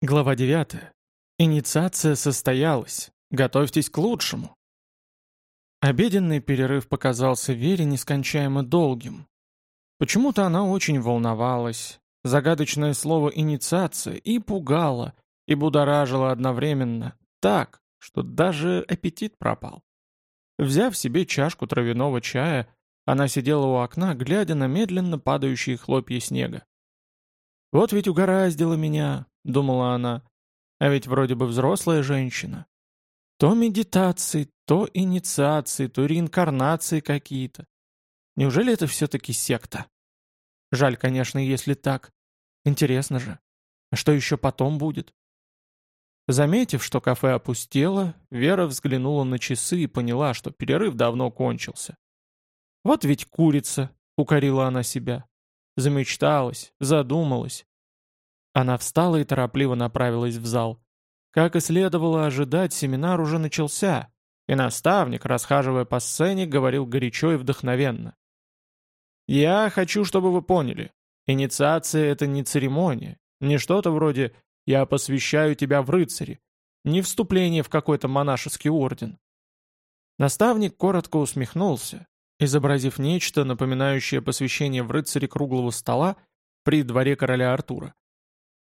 Глава 9. Инициация состоялась. Готовьтесь к лучшему. Обеденный перерыв показался Вере нескончаемо долгим. Почему-то она очень волновалась. Загадочное слово «инициация» и пугало, и будоражило одновременно, так, что даже аппетит пропал. Взяв себе чашку травяного чая, она сидела у окна, глядя на медленно падающие хлопья снега. «Вот ведь угораздило меня», — думала она, — «а ведь вроде бы взрослая женщина. То медитации, то инициации, то реинкарнации какие-то. Неужели это все-таки секта? Жаль, конечно, если так. Интересно же. А что еще потом будет? Заметив, что кафе опустело, Вера взглянула на часы и поняла, что перерыв давно кончился. «Вот ведь курица!» — укорила она себя. Замечталась, задумалась. Она встала и торопливо направилась в зал. Как и следовало ожидать, семинар уже начался, и наставник, расхаживая по сцене, говорил горячо и вдохновенно. «Я хочу, чтобы вы поняли, инициация — это не церемония, не что-то вроде «я посвящаю тебя в рыцари», не вступление в какой-то монашеский орден. Наставник коротко усмехнулся, изобразив нечто, напоминающее посвящение в рыцаре круглого стола при дворе короля Артура.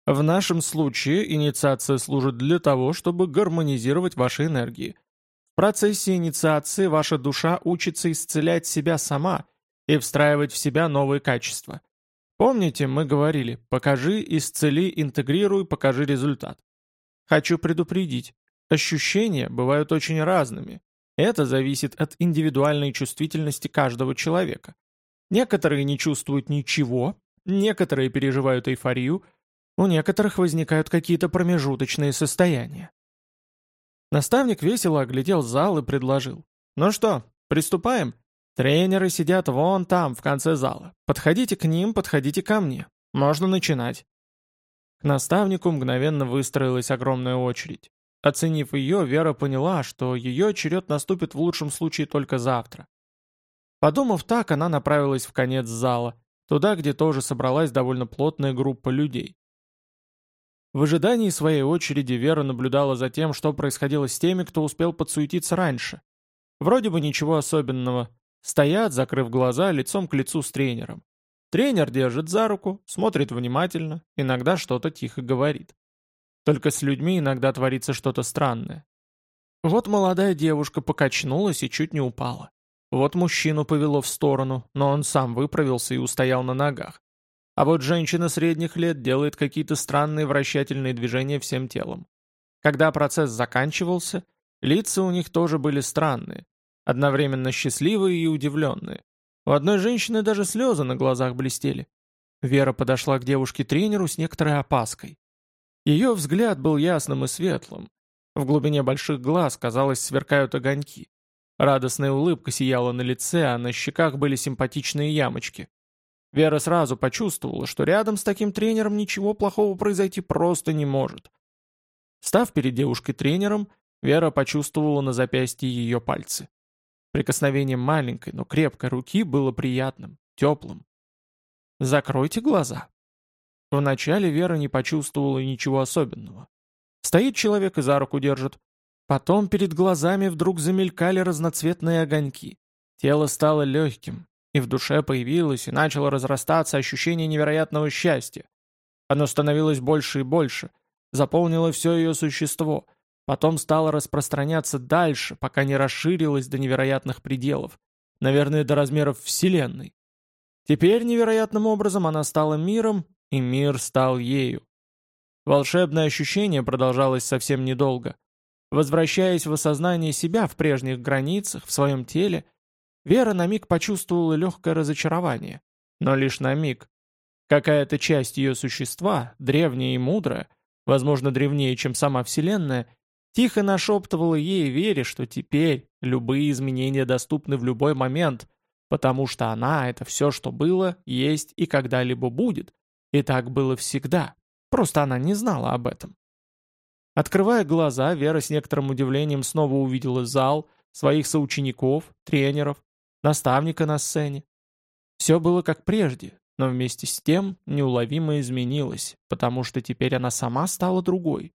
В нашем случае инициация служит для того, чтобы гармонизировать ваши энергии. В процессе инициации ваша душа учится исцелять себя сама и встраивать в себя новые качества. Помните, мы говорили «покажи, исцели, интегрируй, покажи результат». Хочу предупредить, ощущения бывают очень разными, это зависит от индивидуальной чувствительности каждого человека. Некоторые не чувствуют ничего, некоторые переживают эйфорию, у некоторых возникают какие-то промежуточные состояния. Наставник весело оглядел зал и предложил. «Ну что, приступаем? Тренеры сидят вон там, в конце зала. Подходите к ним, подходите ко мне. Можно начинать». К наставнику мгновенно выстроилась огромная очередь. Оценив ее, Вера поняла, что ее черед наступит в лучшем случае только завтра. Подумав так, она направилась в конец зала, туда, где тоже собралась довольно плотная группа людей. В ожидании своей очереди Вера наблюдала за тем, что происходило с теми, кто успел подсуетиться раньше. Вроде бы ничего особенного. Стоят, закрыв глаза, лицом к лицу с тренером. Тренер держит за руку, смотрит внимательно, иногда что-то тихо говорит. Только с людьми иногда творится что-то странное. Вот молодая девушка покачнулась и чуть не упала. Вот мужчину повело в сторону, но он сам выправился и устоял на ногах. А вот женщина средних лет делает какие-то странные вращательные движения всем телом. Когда процесс заканчивался, лица у них тоже были странные, одновременно счастливые и удивленные. У одной женщины даже слезы на глазах блестели. Вера подошла к девушке-тренеру с некоторой опаской. Ее взгляд был ясным и светлым. В глубине больших глаз, казалось, сверкают огоньки. Радостная улыбка сияла на лице, а на щеках были симпатичные ямочки. Вера сразу почувствовала, что рядом с таким тренером ничего плохого произойти просто не может. Став перед девушкой-тренером, Вера почувствовала на запястье ее пальцы. Прикосновение маленькой, но крепкой руки было приятным, теплым. «Закройте глаза», Вначале Вера не почувствовала ничего особенного. Стоит человек и за руку держит. Потом перед глазами вдруг замелькали разноцветные огоньки. Тело стало легким, и в душе появилось и начало разрастаться ощущение невероятного счастья. Оно становилось больше и больше, заполнило все ее существо, потом стало распространяться дальше, пока не расширилось до невероятных пределов, наверное, до размеров Вселенной. Теперь невероятным образом она стала миром, и мир стал ею. Волшебное ощущение продолжалось совсем недолго. Возвращаясь в осознание себя в прежних границах, в своем теле, Вера на миг почувствовала легкое разочарование. Но лишь на миг. Какая-то часть ее существа, древняя и мудрая, возможно, древнее, чем сама Вселенная, тихо нашептывала ей Вере, что теперь любые изменения доступны в любой момент, потому что она — это все, что было, есть и когда-либо будет, и так было всегда, просто она не знала об этом. Открывая глаза, Вера с некоторым удивлением снова увидела зал, своих соучеников, тренеров, наставника на сцене. Все было как прежде, но вместе с тем неуловимо изменилась, потому что теперь она сама стала другой.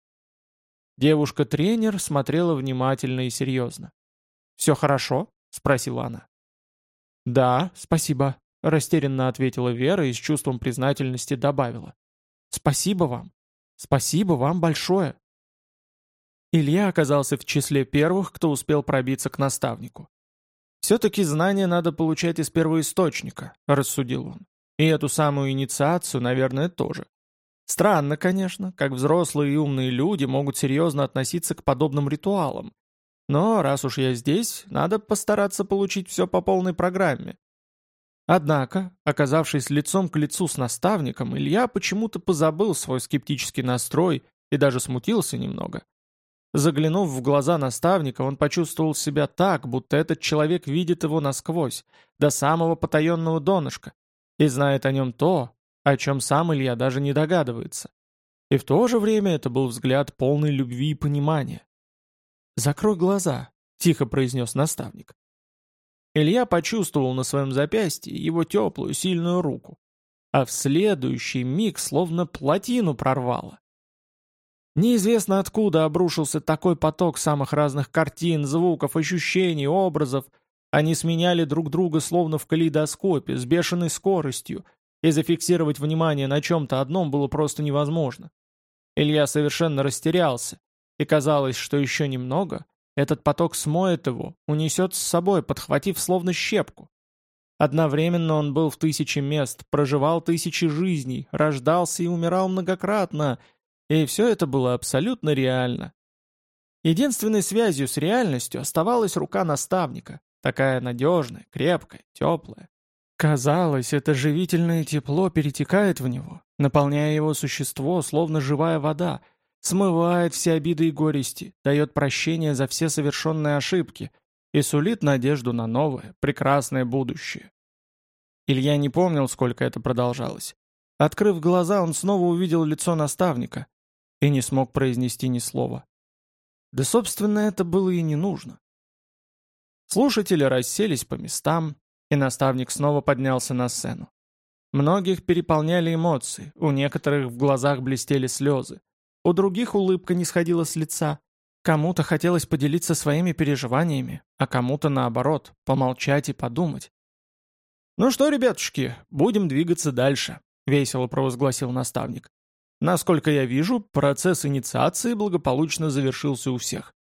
Девушка-тренер смотрела внимательно и серьезно. «Все хорошо?» — спросила она. «Да, спасибо», — растерянно ответила Вера и с чувством признательности добавила. «Спасибо вам. Спасибо вам большое». Илья оказался в числе первых, кто успел пробиться к наставнику. «Все-таки знания надо получать из первоисточника», — рассудил он. «И эту самую инициацию, наверное, тоже. Странно, конечно, как взрослые и умные люди могут серьезно относиться к подобным ритуалам. Но раз уж я здесь, надо постараться получить все по полной программе. Однако, оказавшись лицом к лицу с наставником, Илья почему-то позабыл свой скептический настрой и даже смутился немного. Заглянув в глаза наставника, он почувствовал себя так, будто этот человек видит его насквозь, до самого потаенного донышка, и знает о нем то, о чем сам Илья даже не догадывается. И в то же время это был взгляд полный любви и понимания. «Закрой глаза», — тихо произнес наставник. Илья почувствовал на своем запястье его теплую, сильную руку, а в следующий миг словно плотину прорвало. Неизвестно откуда обрушился такой поток самых разных картин, звуков, ощущений, образов. Они сменяли друг друга словно в калейдоскопе, с бешеной скоростью, и зафиксировать внимание на чем-то одном было просто невозможно. Илья совершенно растерялся, и казалось, что еще немного, этот поток смоет его, унесет с собой, подхватив словно щепку. Одновременно он был в тысячи мест, проживал тысячи жизней, рождался и умирал многократно — и все это было абсолютно реально. Единственной связью с реальностью оставалась рука наставника, такая надежная, крепкая, теплая. Казалось, это живительное тепло перетекает в него, наполняя его существо, словно живая вода, смывает все обиды и горести, дает прощение за все совершенные ошибки и сулит надежду на новое, прекрасное будущее. Илья не помнил, сколько это продолжалось. Открыв глаза, он снова увидел лицо наставника, и не смог произнести ни слова. Да, собственно, это было и не нужно. Слушатели расселись по местам, и наставник снова поднялся на сцену. Многих переполняли эмоции, у некоторых в глазах блестели слезы, у других улыбка не сходила с лица, кому-то хотелось поделиться своими переживаниями, а кому-то наоборот, помолчать и подумать. «Ну что, ребятушки, будем двигаться дальше», — весело провозгласил наставник. Насколько я вижу, процесс инициации благополучно завершился у всех.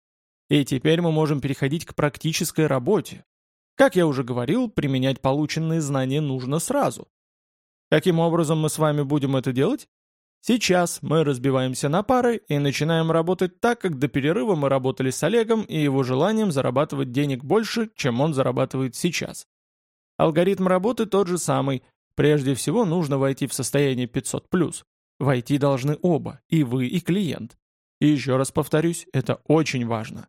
И теперь мы можем переходить к практической работе. Как я уже говорил, применять полученные знания нужно сразу. Каким образом мы с вами будем это делать? Сейчас мы разбиваемся на пары и начинаем работать так, как до перерыва мы работали с Олегом и его желанием зарабатывать денег больше, чем он зарабатывает сейчас. Алгоритм работы тот же самый. Прежде всего нужно войти в состояние 500+. Войти должны оба, и вы, и клиент. И еще раз повторюсь, это очень важно.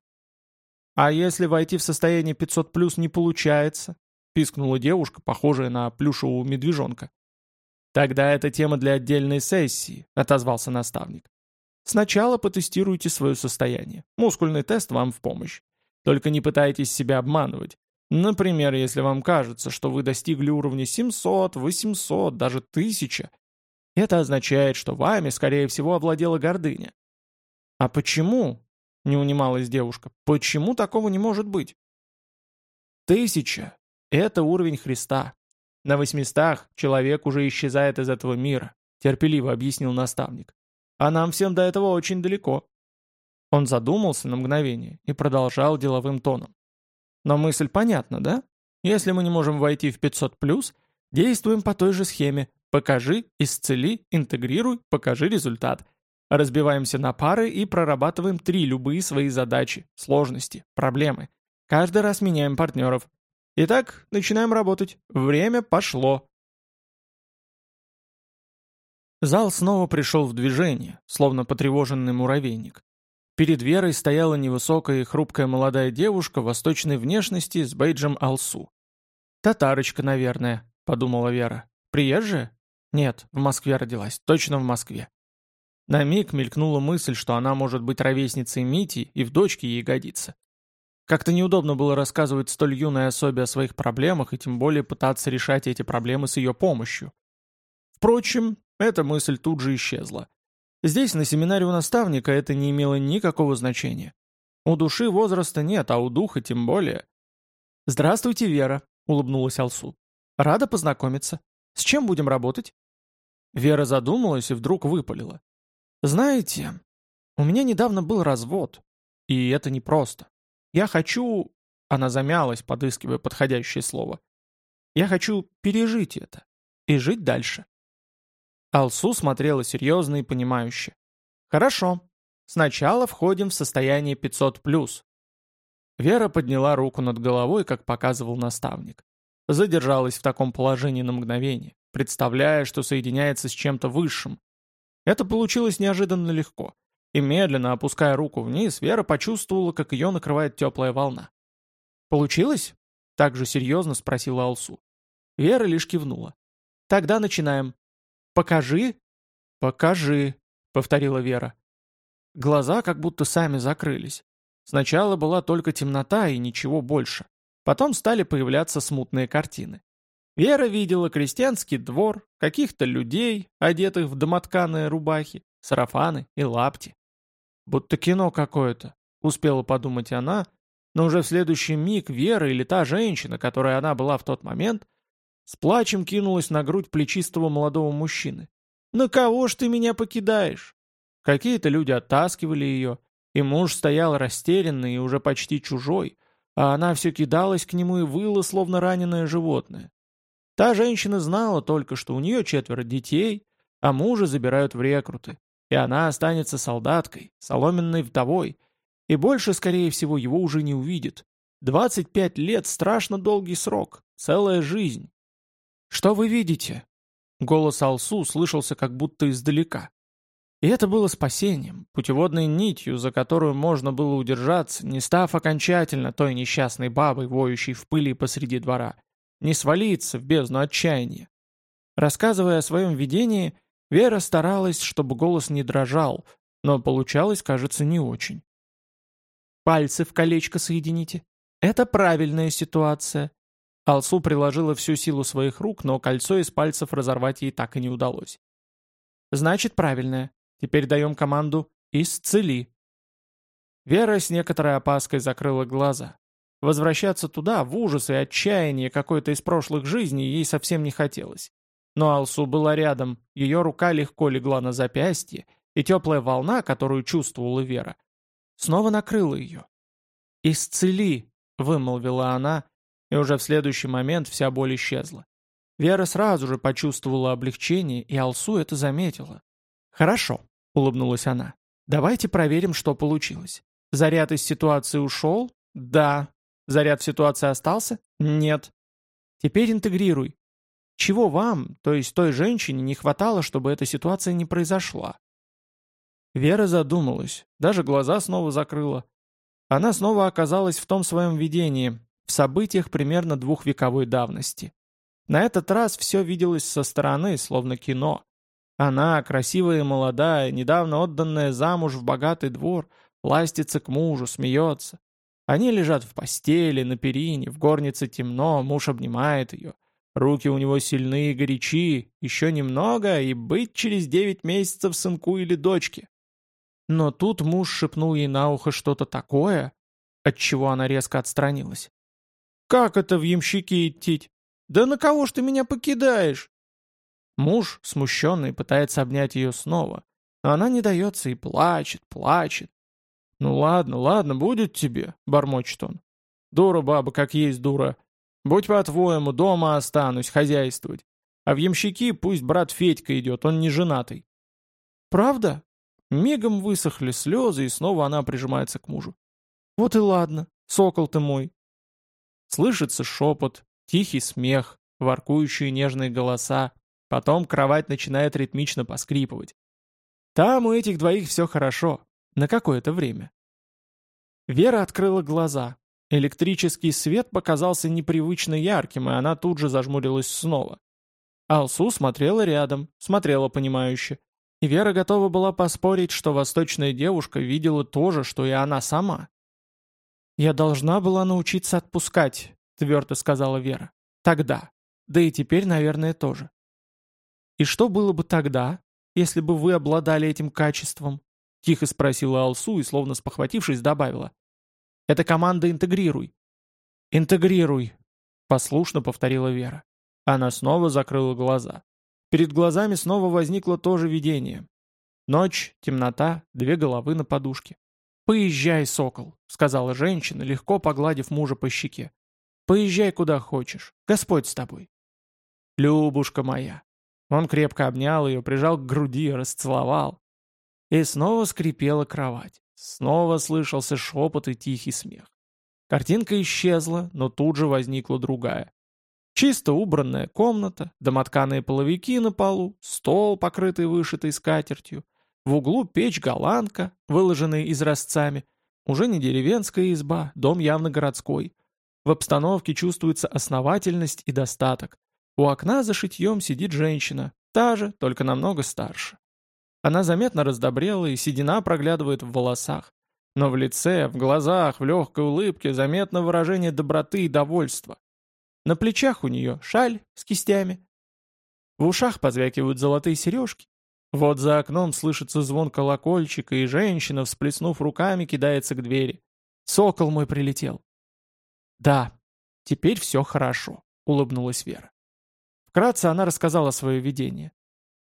А если войти в состояние 500 плюс не получается, пискнула девушка, похожая на плюшевого медвежонка. Тогда это тема для отдельной сессии, отозвался наставник. Сначала потестируйте свое состояние. Мускульный тест вам в помощь. Только не пытайтесь себя обманывать. Например, если вам кажется, что вы достигли уровня 700, 800, даже 1000, это означает, что вами, скорее всего, овладела гордыня. «А почему?» — не унималась девушка. «Почему такого не может быть?» «Тысяча — это уровень Христа. На восьмистах человек уже исчезает из этого мира», — терпеливо объяснил наставник. «А нам всем до этого очень далеко». Он задумался на мгновение и продолжал деловым тоном. «Но мысль понятна, да? Если мы не можем войти в 500+, действуем по той же схеме. Покажи, исцели, интегрируй, покажи результат. Разбиваемся на пары и прорабатываем три любые свои задачи, сложности, проблемы. Каждый раз меняем партнеров. Итак, начинаем работать. Время пошло. Зал снова пришел в движение, словно потревоженный муравейник. Перед Верой стояла невысокая и хрупкая молодая девушка восточной внешности с бейджем Алсу. «Татарочка, наверное», — подумала Вера. «Приезжая?» Нет, в Москве родилась, точно в Москве. На миг мелькнула мысль, что она может быть ровесницей Мити и в дочке ей годится. Как-то неудобно было рассказывать столь юной особе о своих проблемах и тем более пытаться решать эти проблемы с ее помощью. Впрочем, эта мысль тут же исчезла. Здесь, на семинаре у наставника, это не имело никакого значения. У души возраста нет, а у духа тем более. «Здравствуйте, Вера», — улыбнулась Алсу. «Рада познакомиться. С чем будем работать?» Вера задумалась и вдруг выпалила. «Знаете, у меня недавно был развод, и это непросто. Я хочу...» Она замялась, подыскивая подходящее слово. «Я хочу пережить это и жить дальше». Алсу смотрела серьезно и понимающе. «Хорошо. Сначала входим в состояние 500+. Вера подняла руку над головой, как показывал наставник. Задержалась в таком положении на мгновение, представляя, что соединяется с чем-то высшим. Это получилось неожиданно легко. И медленно, опуская руку вниз, Вера почувствовала, как ее накрывает теплая волна. «Получилось?» — так же серьезно спросила Алсу. Вера лишь кивнула. «Тогда начинаем. Покажи». «Покажи», — повторила Вера. Глаза как будто сами закрылись. Сначала была только темнота и ничего больше. Потом стали появляться смутные картины. Вера видела крестьянский двор, каких-то людей, одетых в домотканые рубахи, сарафаны и лапти. Будто кино какое-то, успела подумать она, но уже в следующий миг Вера или та женщина, которой она была в тот момент, с плачем кинулась на грудь плечистого молодого мужчины. «На кого ж ты меня покидаешь?» Какие-то люди оттаскивали ее, и муж стоял растерянный и уже почти чужой, а она все кидалась к нему и выла, словно раненое животное. Та женщина знала только, что у нее четверо детей, а мужа забирают в рекруты, и она останется солдаткой, соломенной вдовой, и больше, скорее всего, его уже не увидит. 25 лет — страшно долгий срок, целая жизнь. «Что вы видите?» Голос Алсу слышался как будто издалека. И это было спасением, путеводной нитью, за которую можно было удержаться, не став окончательно той несчастной бабой, воющей в пыли посреди двора, не свалиться в бездну отчаяния. Рассказывая о своем видении, Вера старалась, чтобы голос не дрожал, но получалось, кажется, не очень. «Пальцы в колечко соедините. Это правильная ситуация». Алсу приложила всю силу своих рук, но кольцо из пальцев разорвать ей так и не удалось. «Значит, правильная. Теперь даем команду «Исцели». Вера с некоторой опаской закрыла глаза. Возвращаться туда, в ужас и отчаяние какой-то из прошлых жизней, ей совсем не хотелось. Но Алсу была рядом, ее рука легко легла на запястье, и теплая волна, которую чувствовала Вера, снова накрыла ее. «Исцели!» — вымолвила она, и уже в следующий момент вся боль исчезла. Вера сразу же почувствовала облегчение, и Алсу это заметила. «Хорошо», — улыбнулась она. «Давайте проверим, что получилось. Заряд из ситуации ушел? Да. Заряд в ситуации остался? Нет. Теперь интегрируй. Чего вам, то есть той женщине, не хватало, чтобы эта ситуация не произошла?» Вера задумалась, даже глаза снова закрыла. Она снова оказалась в том своем видении, в событиях примерно двухвековой давности. На этот раз все виделось со стороны, словно кино. Она, красивая и молодая, недавно отданная замуж в богатый двор, ластится к мужу, смеется. Они лежат в постели, на перине, в горнице темно, муж обнимает ее. Руки у него сильные и горячи, еще немного, и быть через девять месяцев сынку или дочке. Но тут муж шепнул ей на ухо что-то такое, от чего она резко отстранилась. «Как это в ямщики идти? Да на кого ж ты меня покидаешь?» Муж, смущенный, пытается обнять ее снова, но она не дается и плачет, плачет. «Ну ладно, ладно, будет тебе», — бормочет он. «Дура баба, как есть дура. Будь по-твоему, дома останусь, хозяйствовать. А в ямщики пусть брат Федька идет, он не женатый». «Правда?» Мигом высохли слезы, и снова она прижимается к мужу. «Вот и ладно, сокол ты мой». Слышится шепот, тихий смех, воркующие нежные голоса, Потом кровать начинает ритмично поскрипывать. Там у этих двоих все хорошо. На какое-то время. Вера открыла глаза. Электрический свет показался непривычно ярким, и она тут же зажмурилась снова. Алсу смотрела рядом, смотрела понимающе. И Вера готова была поспорить, что восточная девушка видела то же, что и она сама. «Я должна была научиться отпускать», — твердо сказала Вера. «Тогда. Да и теперь, наверное, тоже. И что было бы тогда, если бы вы обладали этим качеством?» Тихо спросила Алсу и, словно спохватившись, добавила. «Это команда «Интегрируй». «Интегрируй», — послушно повторила Вера. Она снова закрыла глаза. Перед глазами снова возникло то же видение. Ночь, темнота, две головы на подушке. «Поезжай, сокол», — сказала женщина, легко погладив мужа по щеке. «Поезжай куда хочешь. Господь с тобой». «Любушка моя». Он крепко обнял ее, прижал к груди, расцеловал. И снова скрипела кровать. Снова слышался шепот и тихий смех. Картинка исчезла, но тут же возникла другая. Чисто убранная комната, домотканые половики на полу, стол, покрытый вышитой скатертью, в углу печь-голландка, выложенная изразцами, уже не деревенская изба, дом явно городской. В обстановке чувствуется основательность и достаток. У окна за шитьем сидит женщина, та же, только намного старше. Она заметно раздобрела, и седина проглядывает в волосах. Но в лице, в глазах, в легкой улыбке заметно выражение доброты и довольства. На плечах у нее шаль с кистями. В ушах позвякивают золотые сережки. Вот за окном слышится звон колокольчика, и женщина, всплеснув руками, кидается к двери. «Сокол мой прилетел!» «Да, теперь все хорошо», — улыбнулась Вера. Вкратце она рассказала свое видение.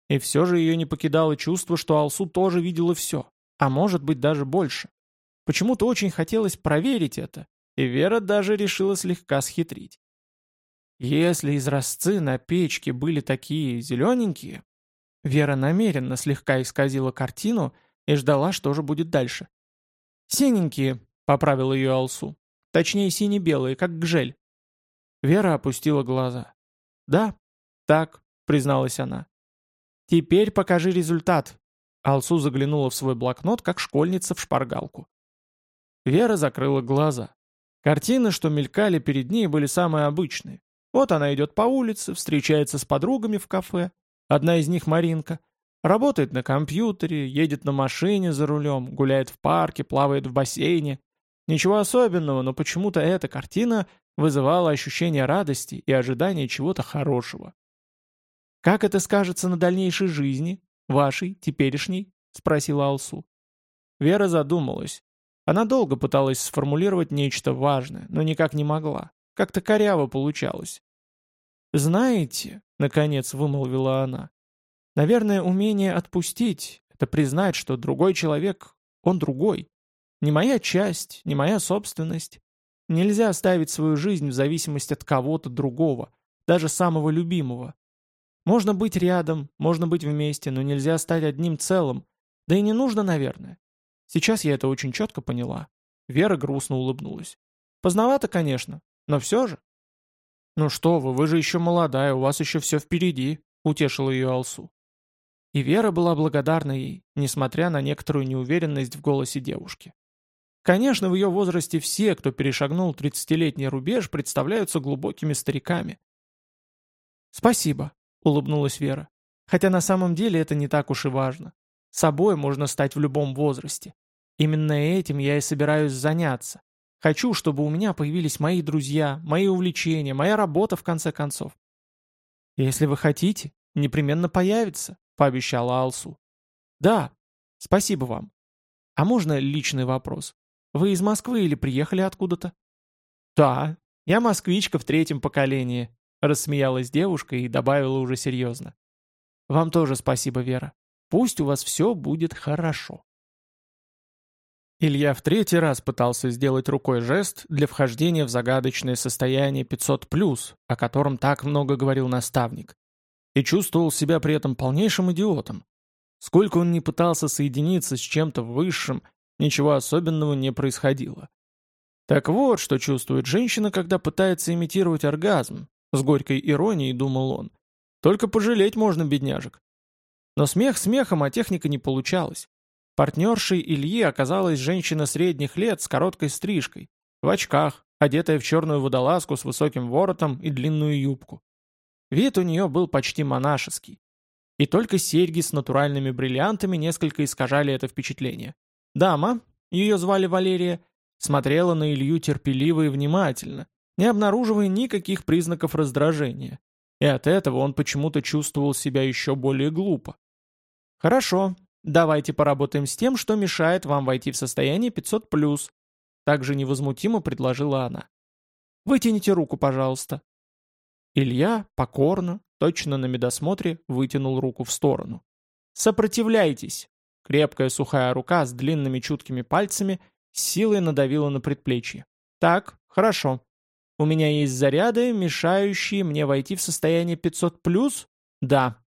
И все же ее не покидало чувство, что Алсу тоже видела все, а может быть даже больше. Почему-то очень хотелось проверить это, и Вера даже решила слегка схитрить. Если изразцы на печке были такие зелененькие, Вера намеренно слегка исказила картину и ждала, что же будет дальше. «Синенькие», — поправил ее Алсу. «Точнее, сине-белые, как гжель». Вера опустила глаза. «Да, так», — призналась она. «Теперь покажи результат». Алсу заглянула в свой блокнот, как школьница в шпаргалку. Вера закрыла глаза. Картины, что мелькали перед ней, были самые обычные. Вот она идет по улице, встречается с подругами в кафе. Одна из них Маринка. Работает на компьютере, едет на машине за рулем, гуляет в парке, плавает в бассейне. Ничего особенного, но почему-то эта картина вызывала ощущение радости и ожидания чего-то хорошего. «Как это скажется на дальнейшей жизни, вашей, теперешней?» — спросила Алсу. Вера задумалась. Она долго пыталась сформулировать нечто важное, но никак не могла. Как-то коряво получалось. «Знаете», — наконец вымолвила она, — «наверное, умение отпустить — это признать, что другой человек, он другой. Не моя часть, не моя собственность. Нельзя ставить свою жизнь в зависимость от кого-то другого, даже самого любимого. Можно быть рядом, можно быть вместе, но нельзя стать одним целым. Да и не нужно, наверное. Сейчас я это очень четко поняла. Вера грустно улыбнулась. Поздновато, конечно, но все же. «Ну что вы, вы же еще молодая, у вас еще все впереди», — утешила ее Алсу. И Вера была благодарна ей, несмотря на некоторую неуверенность в голосе девушки. Конечно, в ее возрасте все, кто перешагнул тридцатилетний рубеж, представляются глубокими стариками. «Спасибо», — улыбнулась Вера. «Хотя на самом деле это не так уж и важно. Собой можно стать в любом возрасте. Именно этим я и собираюсь заняться. Хочу, чтобы у меня появились мои друзья, мои увлечения, моя работа, в конце концов». «Если вы хотите, непременно появится», — пообещала Алсу. «Да, спасибо вам. А можно личный вопрос? Вы из Москвы или приехали откуда-то?» «Да, я москвичка в третьем поколении», Рассмеялась девушка и добавила уже серьезно. «Вам тоже спасибо, Вера. Пусть у вас все будет хорошо». Илья в третий раз пытался сделать рукой жест для вхождения в загадочное состояние 500+, о котором так много говорил наставник, и чувствовал себя при этом полнейшим идиотом. Сколько он ни пытался соединиться с чем-то высшим, ничего особенного не происходило. Так вот, что чувствует женщина, когда пытается имитировать оргазм, с горькой иронией думал он. Только пожалеть можно бедняжек. Но смех смехом, а техника не получалась. Партнершей Ильи оказалась женщина средних лет с короткой стрижкой, в очках, одетая в черную водолазку с высоким воротом и длинную юбку. Вид у нее был почти монашеский. И только серьги с натуральными бриллиантами несколько искажали это впечатление. Дама, ее звали Валерия, смотрела на Илью терпеливо и внимательно, не обнаруживая никаких признаков раздражения. и от этого он почему-то чувствовал себя еще более глупо. «Хорошо, давайте поработаем с тем, что мешает вам войти в состояние 500+,» также невозмутимо предложила она. «Вытяните руку, пожалуйста». Илья покорно, точно на медосмотре, вытянул руку в сторону. «Сопротивляйтесь!» Крепкая сухая рука с длинными чуткими пальцами силой надавила на предплечье. «Так, хорошо. У меня есть заряды, мешающие мне войти в состояние 500+? Да.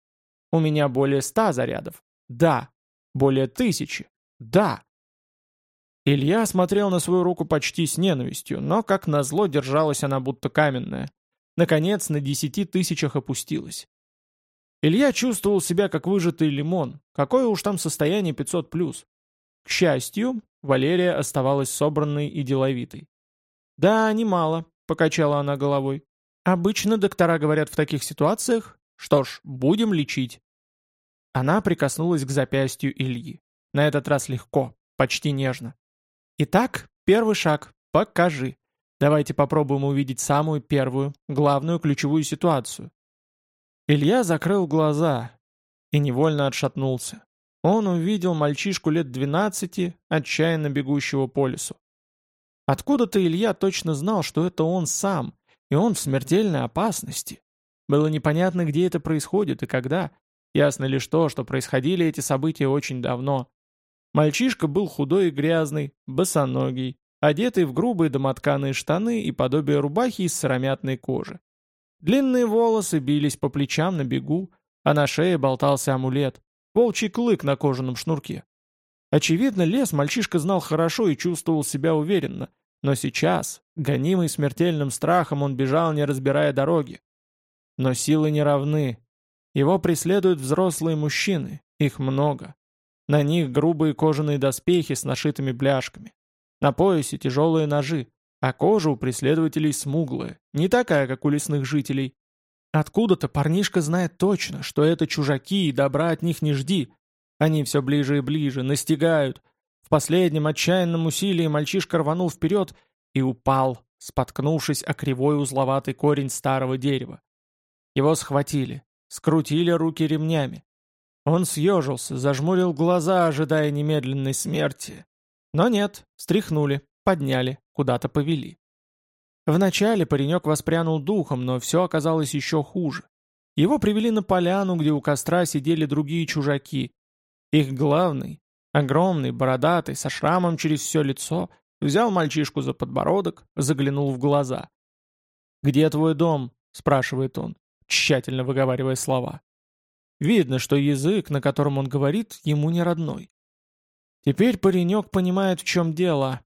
У меня более 100 зарядов? Да. Более тысячи? Да. Илья смотрел на свою руку почти с ненавистью, но, как назло, держалась она будто каменная. Наконец, на десяти тысячах опустилась. Илья чувствовал себя как выжатый лимон. Какое уж там состояние 500+. К счастью, Валерия оставалась собранной и деловитой. «Да, немало», — покачала она головой. «Обычно доктора говорят в таких ситуациях, что ж, будем лечить». Она прикоснулась к запястью Ильи. На этот раз легко, почти нежно. «Итак, первый шаг. Покажи. Давайте попробуем увидеть самую первую, главную ключевую ситуацию». Илья закрыл глаза и невольно отшатнулся. Он увидел мальчишку лет двенадцати, отчаянно бегущего по лесу. Откуда-то Илья точно знал, что это он сам, и он в смертельной опасности. Было непонятно, где это происходит и когда. Ясно лишь то, что происходили эти события очень давно. Мальчишка был худой и грязный, босоногий, одетый в грубые домотканые штаны и подобие рубахи из сыромятной кожи. Длинные волосы бились по плечам на бегу, а на шее болтался амулет, волчий клык на кожаном шнурке. Очевидно, лес мальчишка знал хорошо и чувствовал себя уверенно, но сейчас, гонимый смертельным страхом, он бежал, не разбирая дороги. Но силы не равны. Его преследуют взрослые мужчины, их много. На них грубые кожаные доспехи с нашитыми бляшками. На поясе тяжелые ножи, а кожа у преследователей смуглая, не такая, как у лесных жителей. Откуда-то парнишка знает точно, что это чужаки и добра от них не жди, они все ближе и ближе, настигают. В последнем отчаянном усилии мальчишка рванул вперед и упал, споткнувшись о кривой узловатый корень старого дерева. Его схватили, скрутили руки ремнями. Он съежился, зажмурил глаза, ожидая немедленной смерти. Но нет, встряхнули, подняли, куда-то повели. Вначале паренек воспрянул духом, но все оказалось еще хуже. Его привели на поляну, где у костра сидели другие чужаки, их главный, огромный, бородатый, со шрамом через все лицо, взял мальчишку за подбородок, заглянул в глаза. «Где твой дом?» — спрашивает он, тщательно выговаривая слова. Видно, что язык, на котором он говорит, ему не родной. Теперь паренек понимает, в чем дело.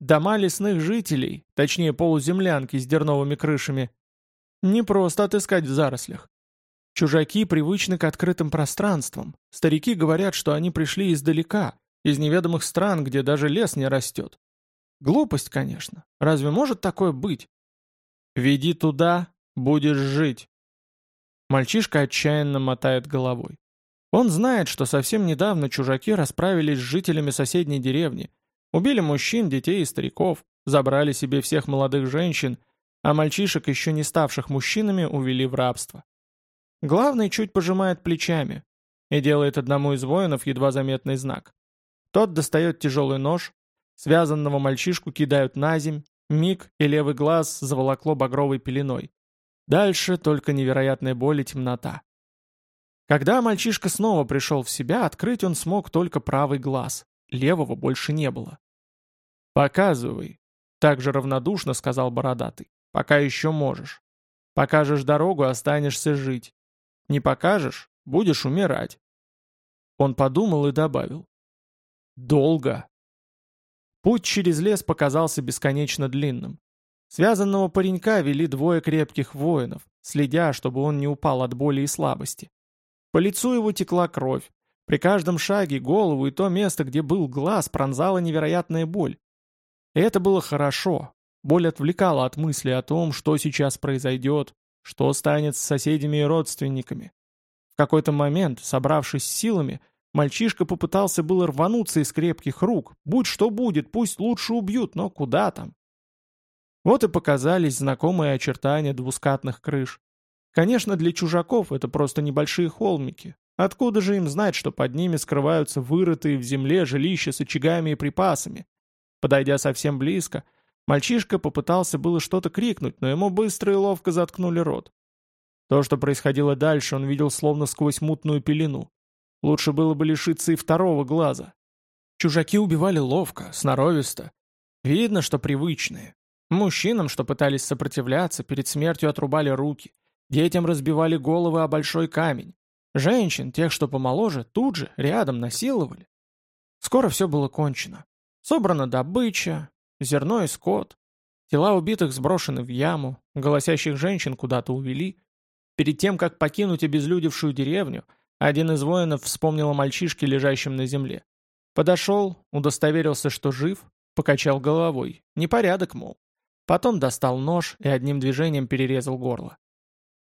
Дома лесных жителей, точнее полуземлянки с дерновыми крышами, не просто отыскать в зарослях. Чужаки привычны к открытым пространствам. Старики говорят, что они пришли издалека, из неведомых стран, где даже лес не растет. Глупость, конечно. Разве может такое быть? «Веди туда, будешь жить». Мальчишка отчаянно мотает головой. Он знает, что совсем недавно чужаки расправились с жителями соседней деревни, убили мужчин, детей и стариков, забрали себе всех молодых женщин, а мальчишек, еще не ставших мужчинами, увели в рабство. Главный чуть пожимает плечами и делает одному из воинов едва заметный знак. Тот достает тяжелый нож, связанного мальчишку кидают на земь, миг и левый глаз заволокло багровой пеленой. Дальше только невероятная боль и темнота. Когда мальчишка снова пришел в себя, открыть он смог только правый глаз, левого больше не было. «Показывай», — так же равнодушно сказал бородатый, — «пока еще можешь. Покажешь дорогу, останешься жить. Не покажешь — будешь умирать. Он подумал и добавил. Долго. Путь через лес показался бесконечно длинным. Связанного паренька вели двое крепких воинов, следя, чтобы он не упал от боли и слабости. По лицу его текла кровь. При каждом шаге голову и то место, где был глаз, пронзала невероятная боль. И это было хорошо. Боль отвлекала от мысли о том, что сейчас произойдет, что станет с соседями и родственниками? В какой-то момент, собравшись силами, мальчишка попытался было рвануться из крепких рук. Будь что будет, пусть лучше убьют, но куда там? Вот и показались знакомые очертания двускатных крыш. Конечно, для чужаков это просто небольшие холмики. Откуда же им знать, что под ними скрываются вырытые в земле жилища с очагами и припасами? Подойдя совсем близко, мальчишка попытался было что-то крикнуть, но ему быстро и ловко заткнули рот. То, что происходило дальше, он видел словно сквозь мутную пелену. Лучше было бы лишиться и второго глаза. Чужаки убивали ловко, сноровисто. Видно, что привычные. Мужчинам, что пытались сопротивляться, перед смертью отрубали руки. Детям разбивали головы о большой камень. Женщин, тех, что помоложе, тут же, рядом насиловали. Скоро все было кончено. Собрана добыча, зерно и скот. Тела убитых сброшены в яму, голосящих женщин куда-то увели. Перед тем, как покинуть обезлюдевшую деревню, один из воинов вспомнил о мальчишке, лежащем на земле. Подошел, удостоверился, что жив, покачал головой. Непорядок, мол. Потом достал нож и одним движением перерезал горло.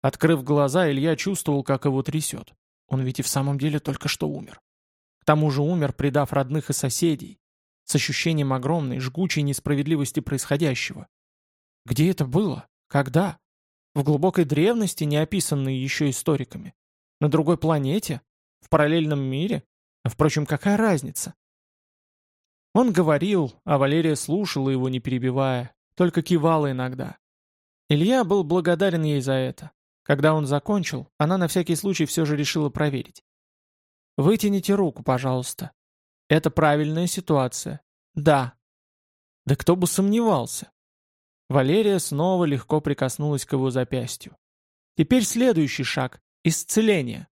Открыв глаза, Илья чувствовал, как его трясет. Он ведь и в самом деле только что умер. К тому же умер, предав родных и соседей, с ощущением огромной, жгучей несправедливости происходящего. Где это было? Когда? В глубокой древности, не описанной еще историками? На другой планете? В параллельном мире? Впрочем, какая разница? Он говорил, а Валерия слушала его, не перебивая, только кивала иногда. Илья был благодарен ей за это. Когда он закончил, она на всякий случай все же решила проверить. «Вытяните руку, пожалуйста. Это правильная ситуация. Да». Да кто бы сомневался. Валерия снова легко прикоснулась к его запястью. Теперь следующий шаг — исцеление.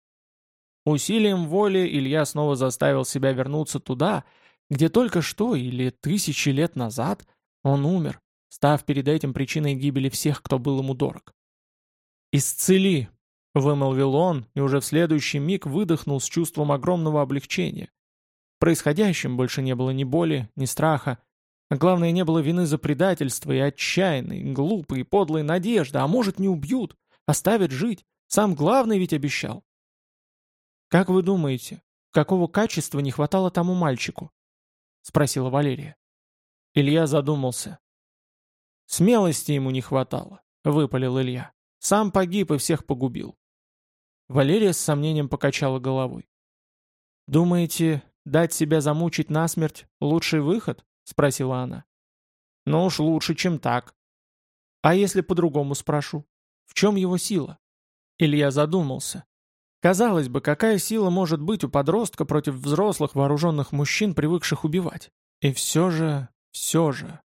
Усилием воли Илья снова заставил себя вернуться туда, где только что или тысячи лет назад он умер, став перед этим причиной гибели всех, кто был ему дорог. «Исцели!» — вымолвил он, и уже в следующий миг выдохнул с чувством огромного облегчения. Происходящем больше не было ни боли, ни страха, а главное, не было вины за предательство и отчаянной, глупой, подлой надежды, а может, не убьют, оставят жить. Сам главный ведь обещал. «Как вы думаете, какого качества не хватало тому мальчику?» — спросила Валерия. Илья задумался. «Смелости ему не хватало», — выпалил Илья. «Сам погиб и всех погубил». Валерия с сомнением покачала головой. «Думаете, дать себя замучить насмерть — лучший выход?» — спросила она. «Ну уж лучше, чем так». «А если по-другому спрошу? В чем его сила?» Илья задумался. Казалось бы, какая сила может быть у подростка против взрослых вооруженных мужчин, привыкших убивать? И все же, все же...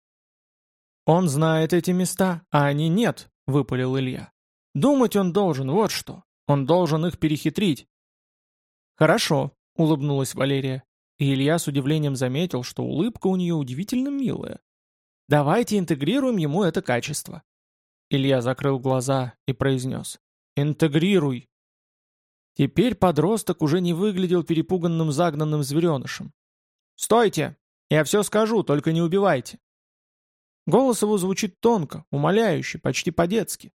«Он знает эти места, а они нет», — выпалил Илья. «Думать он должен, вот что. Он должен их перехитрить». «Хорошо», — улыбнулась Валерия. И Илья с удивлением заметил, что улыбка у нее удивительно милая. «Давайте интегрируем ему это качество». Илья закрыл глаза и произнес. «Интегрируй». Теперь подросток уже не выглядел перепуганным загнанным зверенышем. «Стойте! Я все скажу, только не убивайте!» Голос его звучит тонко, умоляюще, почти по-детски.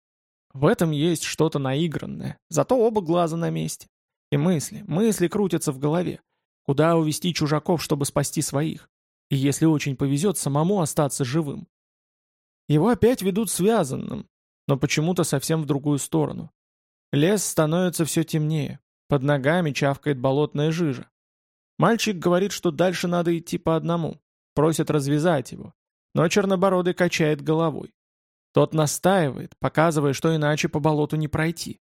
В этом есть что-то наигранное, зато оба глаза на месте. И мысли, мысли крутятся в голове. Куда увести чужаков, чтобы спасти своих? И если очень повезет, самому остаться живым. Его опять ведут связанным, но почему-то совсем в другую сторону. Лес становится все темнее, под ногами чавкает болотная жижа. Мальчик говорит, что дальше надо идти по одному, просит развязать его, но Чернобородый качает головой. Тот настаивает, показывая, что иначе по болоту не пройти.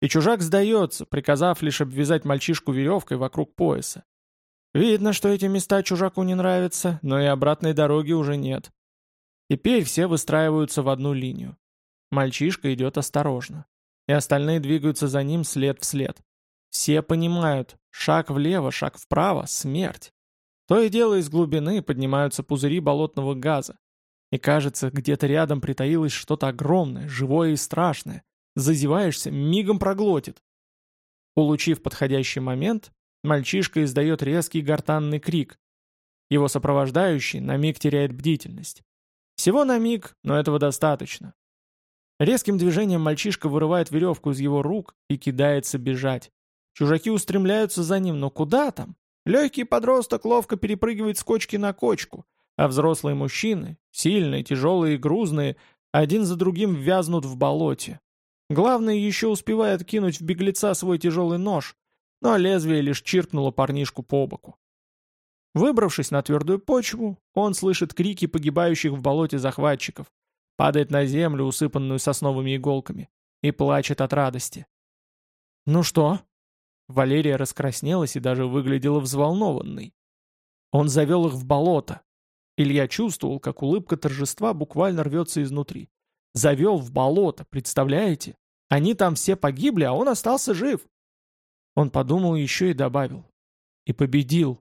И чужак сдается, приказав лишь обвязать мальчишку веревкой вокруг пояса. Видно, что эти места чужаку не нравятся, но и обратной дороги уже нет. Теперь все выстраиваются в одну линию. Мальчишка идет осторожно. И остальные двигаются за ним след в след. Все понимают, шаг влево, шаг вправо — смерть. То и дело из глубины поднимаются пузыри болотного газа. И кажется, где-то рядом притаилось что-то огромное, живое и страшное. Зазеваешься, мигом проглотит. Улучив подходящий момент, мальчишка издает резкий гортанный крик. Его сопровождающий на миг теряет бдительность. Всего на миг, но этого достаточно. Резким движением мальчишка вырывает веревку из его рук и кидается бежать. Чужаки устремляются за ним, но куда там? Легкий подросток ловко перепрыгивает с кочки на кочку, а взрослые мужчины, сильные, тяжелые и грузные, один за другим вязнут в болоте. Главное, еще успевает кинуть в беглеца свой тяжелый нож, но лезвие лишь чиркнуло парнишку по боку. Выбравшись на твердую почву, он слышит крики погибающих в болоте захватчиков, падает на землю, усыпанную сосновыми иголками, и плачет от радости. «Ну что?» Валерия раскраснелась и даже выглядела взволнованной. Он завел их в болото. Илья чувствовал, как улыбка торжества буквально рвется изнутри. Завел в болото, представляете? Они там все погибли, а он остался жив. Он подумал еще и добавил. И победил.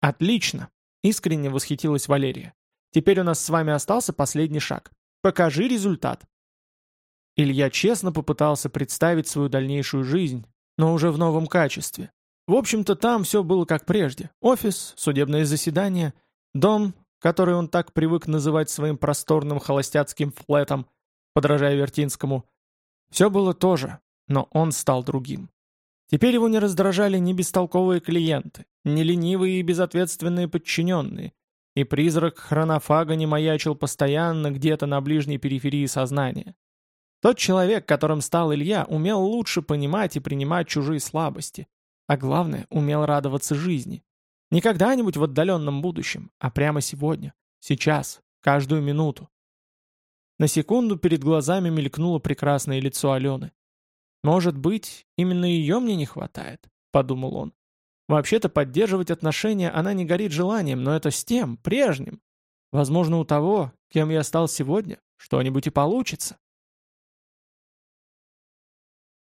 «Отлично!» — искренне восхитилась Валерия. «Теперь у нас с вами остался последний шаг. Покажи результат». Илья честно попытался представить свою дальнейшую жизнь, но уже в новом качестве. В общем-то, там все было как прежде. Офис, судебное заседание, дом, который он так привык называть своим просторным холостяцким флетом, подражая Вертинскому. Все было то же, но он стал другим. Теперь его не раздражали ни бестолковые клиенты, ни ленивые и безответственные подчиненные, и призрак хронофага не маячил постоянно где-то на ближней периферии сознания. Тот человек, которым стал Илья, умел лучше понимать и принимать чужие слабости, а главное, умел радоваться жизни. Не когда-нибудь в отдаленном будущем, а прямо сегодня, сейчас, каждую минуту. На секунду перед глазами мелькнуло прекрасное лицо Алены. «Может быть, именно ее мне не хватает», — подумал он. «Вообще-то поддерживать отношения она не горит желанием, но это с тем, прежним. Возможно, у того, кем я стал сегодня, что-нибудь и получится».